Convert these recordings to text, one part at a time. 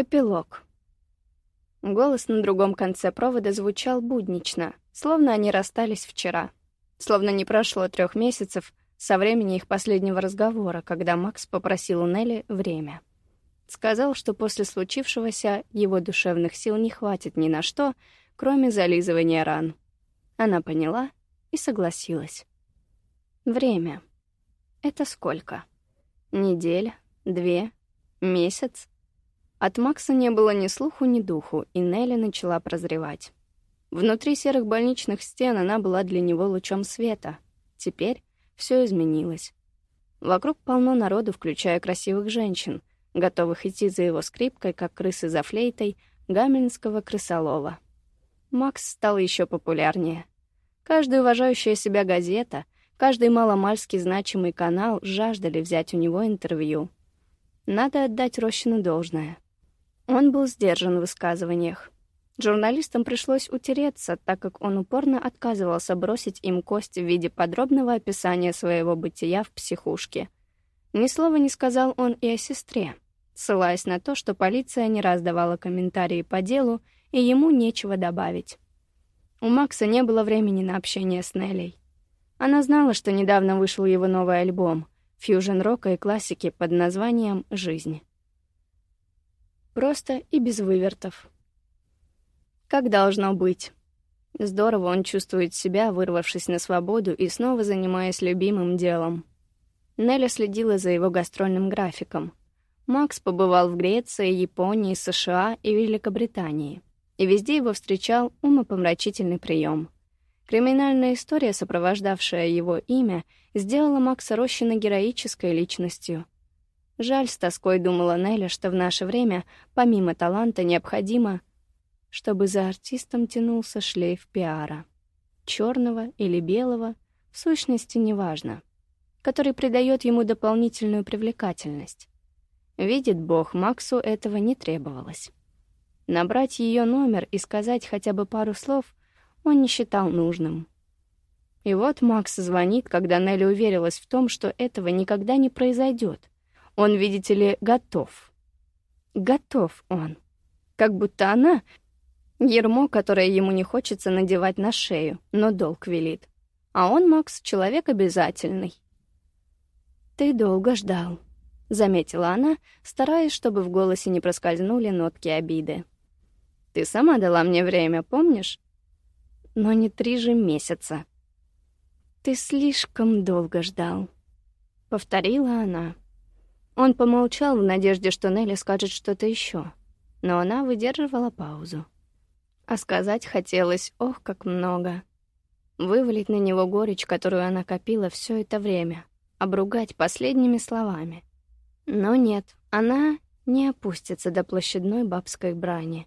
Эпилог. Голос на другом конце провода звучал буднично, словно они расстались вчера. Словно не прошло трех месяцев со времени их последнего разговора, когда Макс попросил у Нелли время. Сказал, что после случившегося его душевных сил не хватит ни на что, кроме зализывания ран. Она поняла и согласилась. Время. Это сколько? Неделя? Две? Месяц? От Макса не было ни слуху, ни духу, и Нелли начала прозревать. Внутри серых больничных стен она была для него лучом света. Теперь все изменилось. Вокруг полно народу, включая красивых женщин, готовых идти за его скрипкой, как крысы за флейтой, гамельнского крысолова. Макс стал еще популярнее. Каждая уважающая себя газета, каждый маломальски значимый канал жаждали взять у него интервью. Надо отдать Рощину должное — он был сдержан в высказываниях. Журналистам пришлось утереться, так как он упорно отказывался бросить им кость в виде подробного описания своего бытия в психушке. Ни слова не сказал он и о сестре, ссылаясь на то, что полиция не раз давала комментарии по делу, и ему нечего добавить. У Макса не было времени на общение с Неллей. Она знала, что недавно вышел его новый альбом — фьюжн-рока и классики под названием «Жизнь». Просто и без вывертов. Как должно быть. Здорово он чувствует себя, вырвавшись на свободу и снова занимаясь любимым делом. Неля следила за его гастрольным графиком. Макс побывал в Греции, Японии, США и Великобритании. И везде его встречал умопомрачительный прием. Криминальная история, сопровождавшая его имя, сделала Макса Рощина героической личностью — Жаль, с тоской думала Неля, что в наше время, помимо таланта, необходимо, чтобы за артистом тянулся шлейф пиара. черного или белого, в сущности, неважно, который придает ему дополнительную привлекательность. Видит Бог, Максу этого не требовалось. Набрать ее номер и сказать хотя бы пару слов он не считал нужным. И вот Макс звонит, когда Нелли уверилась в том, что этого никогда не произойдет — он, видите ли, готов. Готов он. Как будто она — ермо, которое ему не хочется надевать на шею, но долг велит. А он, Макс, человек обязательный. «Ты долго ждал», — заметила она, стараясь, чтобы в голосе не проскользнули нотки обиды. «Ты сама дала мне время, помнишь?» «Но не три же месяца». «Ты слишком долго ждал», — повторила она. Он помолчал в надежде, что Нелли скажет что-то еще, но она выдерживала паузу. А сказать хотелось, ох, как много. Вывалить на него горечь, которую она копила все это время, обругать последними словами. Но нет, она не опустится до площадной бабской брани.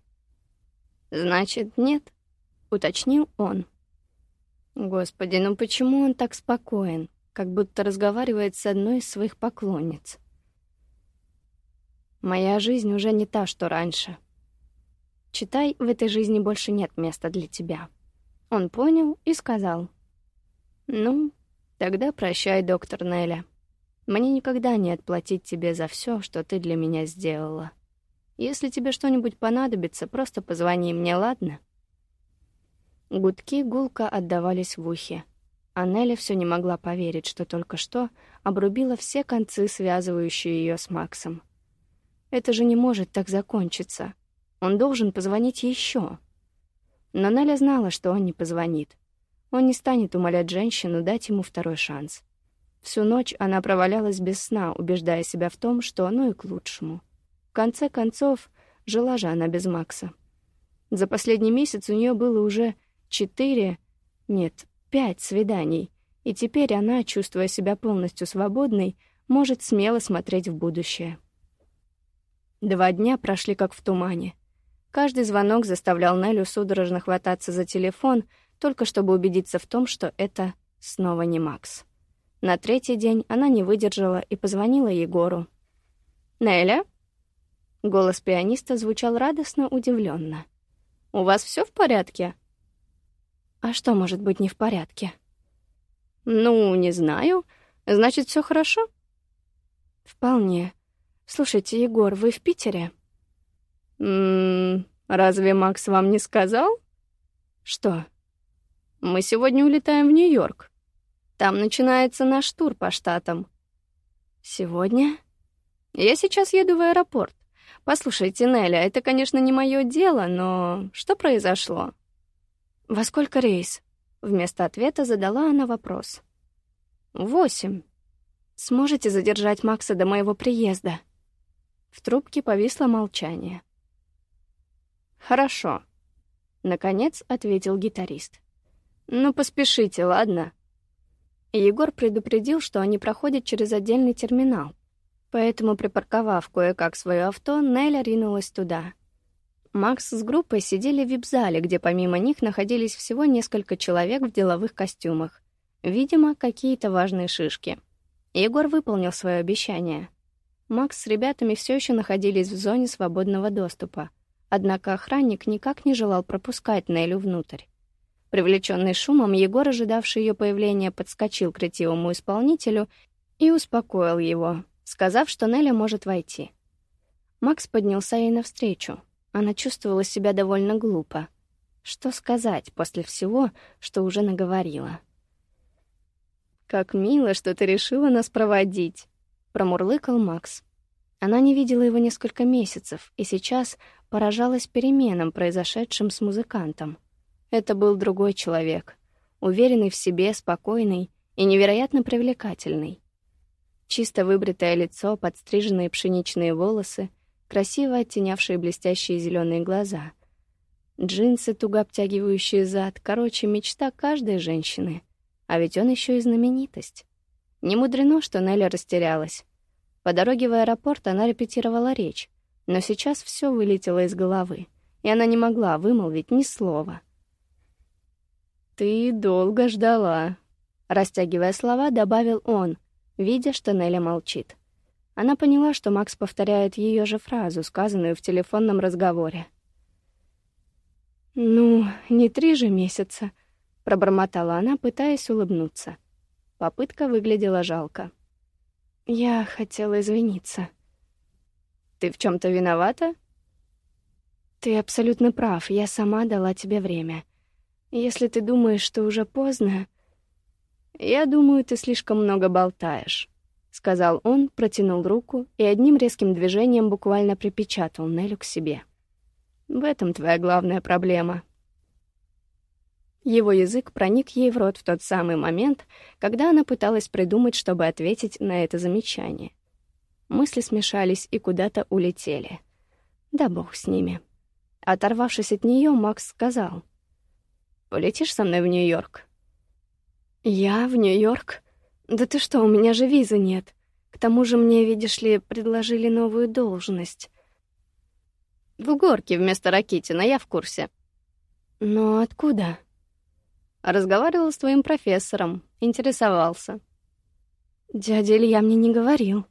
«Значит, нет?» — уточнил он. Господи, ну почему он так спокоен, как будто разговаривает с одной из своих поклонниц? Моя жизнь уже не та, что раньше. Читай, в этой жизни больше нет места для тебя. Он понял и сказал. Ну, тогда прощай, доктор Неля. Мне никогда не отплатить тебе за все, что ты для меня сделала. Если тебе что-нибудь понадобится, просто позвони мне, ладно? Гудки гулко отдавались в ухе. А Неля все не могла поверить, что только что обрубила все концы, связывающие ее с Максом. Это же не может так закончиться. Он должен позвонить еще. Но Наля знала, что он не позвонит. Он не станет умолять женщину дать ему второй шанс. Всю ночь она провалялась без сна, убеждая себя в том, что оно и к лучшему. В конце концов, жила же она без Макса. За последний месяц у нее было уже четыре, нет, пять свиданий, и теперь она, чувствуя себя полностью свободной, может смело смотреть в будущее. Два дня прошли как в тумане. Каждый звонок заставлял Нелю судорожно хвататься за телефон, только чтобы убедиться в том, что это снова не Макс. На третий день она не выдержала и позвонила Егору. «Неля?» Голос пианиста звучал радостно удивленно. «У вас все в порядке?» «А что может быть не в порядке?» «Ну, не знаю. Значит, все хорошо?» «Вполне. «Слушайте, Егор, вы в Питере?» «М-м, разве Макс вам не сказал?» «Что?» «Мы сегодня улетаем в Нью-Йорк. Там начинается наш тур по штатам». «Сегодня?» «Я сейчас еду в аэропорт. Послушайте, Неля, это, конечно, не мое дело, но что произошло?» «Во сколько рейс?» Вместо ответа задала она вопрос. «Восемь. Сможете задержать Макса до моего приезда?» В трубке повисло молчание. «Хорошо», — наконец ответил гитарист. «Ну, поспешите, ладно?» Егор предупредил, что они проходят через отдельный терминал, поэтому, припарковав кое-как свое авто, Неля ринулась туда — Макс с группой сидели в вип-зале, где помимо них находились всего несколько человек в деловых костюмах. Видимо, какие-то важные шишки. Егор выполнил свое обещание. Макс с ребятами все еще находились в зоне свободного доступа. Однако охранник никак не желал пропускать Нелю внутрь. Привлеченный шумом, Егор, ожидавший ее появления, подскочил к ретивому исполнителю и успокоил его, сказав, что Неля может войти. Макс поднялся ей навстречу, она чувствовала себя довольно глупо. Что сказать после всего, что уже наговорила? «Как мило, что ты решила нас проводить», — промурлыкал Макс. Она не видела его несколько месяцев, и сейчас поражалась переменам, произошедшим с музыкантом. Это был другой человек, уверенный в себе, спокойный и невероятно привлекательный. Чисто выбритое лицо, подстриженные пшеничные волосы — красиво оттенявшие блестящие зеленые глаза. Джинсы, туго обтягивающие зад, короче, мечта каждой женщины. А ведь он еще и знаменитость. Не мудрено, что Нелли растерялась. По дороге в аэропорт она репетировала речь, но сейчас все вылетело из головы, и она не могла вымолвить ни слова. «Ты долго ждала», — растягивая слова, добавил он, видя, что Нелли молчит. Она поняла, что Макс повторяет ее же фразу, сказанную в телефонном разговоре. «Ну, не три же месяца», — пробормотала она, пытаясь улыбнуться. Попытка выглядела жалко. «Я хотела извиниться». «Ты в чем то виновата?» «Ты абсолютно прав, я сама дала тебе время. Если ты думаешь, что уже поздно...» «Я думаю, ты слишком много болтаешь». — сказал он, протянул руку и одним резким движением буквально припечатал Нелю к себе. «В этом твоя главная проблема». Его язык проник ей в рот в тот самый момент, когда она пыталась придумать, чтобы ответить на это замечание. Мысли смешались и куда-то улетели. Да бог с ними. Оторвавшись от нее, Макс сказал. «Полетишь со мной в Нью-Йорк?» «Я в Нью-Йорк?» «Да ты что, у меня же визы нет. К тому же мне, видишь ли, предложили новую должность». «В горке вместо Ракитина, я в курсе». «Но откуда?» Разговаривал с твоим профессором, интересовался. Дядя Илья мне не говорил.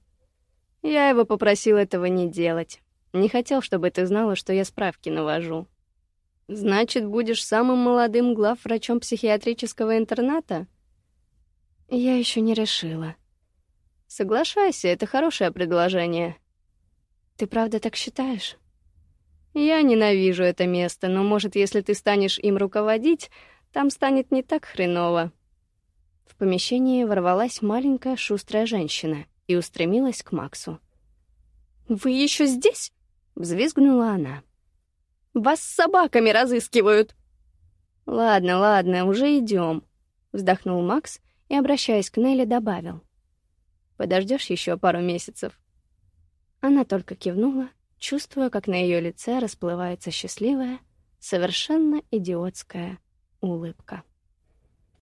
Я его попросил этого не делать. Не хотел, чтобы ты знала, что я справки навожу. Значит, будешь самым молодым главврачом психиатрического интерната? Я еще не решила. Соглашайся, это хорошее предложение. Ты правда так считаешь? Я ненавижу это место, но, может, если ты станешь им руководить, там станет не так хреново. В помещении ворвалась маленькая шустрая женщина и устремилась к Максу. «Вы еще здесь?» — взвизгнула она. «Вас с собаками разыскивают!» «Ладно, ладно, уже идем, вздохнул Макс и, обращаясь к Нелли, добавил. «Подождешь еще пару месяцев?» Она только кивнула, чувствуя, как на ее лице расплывается счастливая, совершенно идиотская улыбка.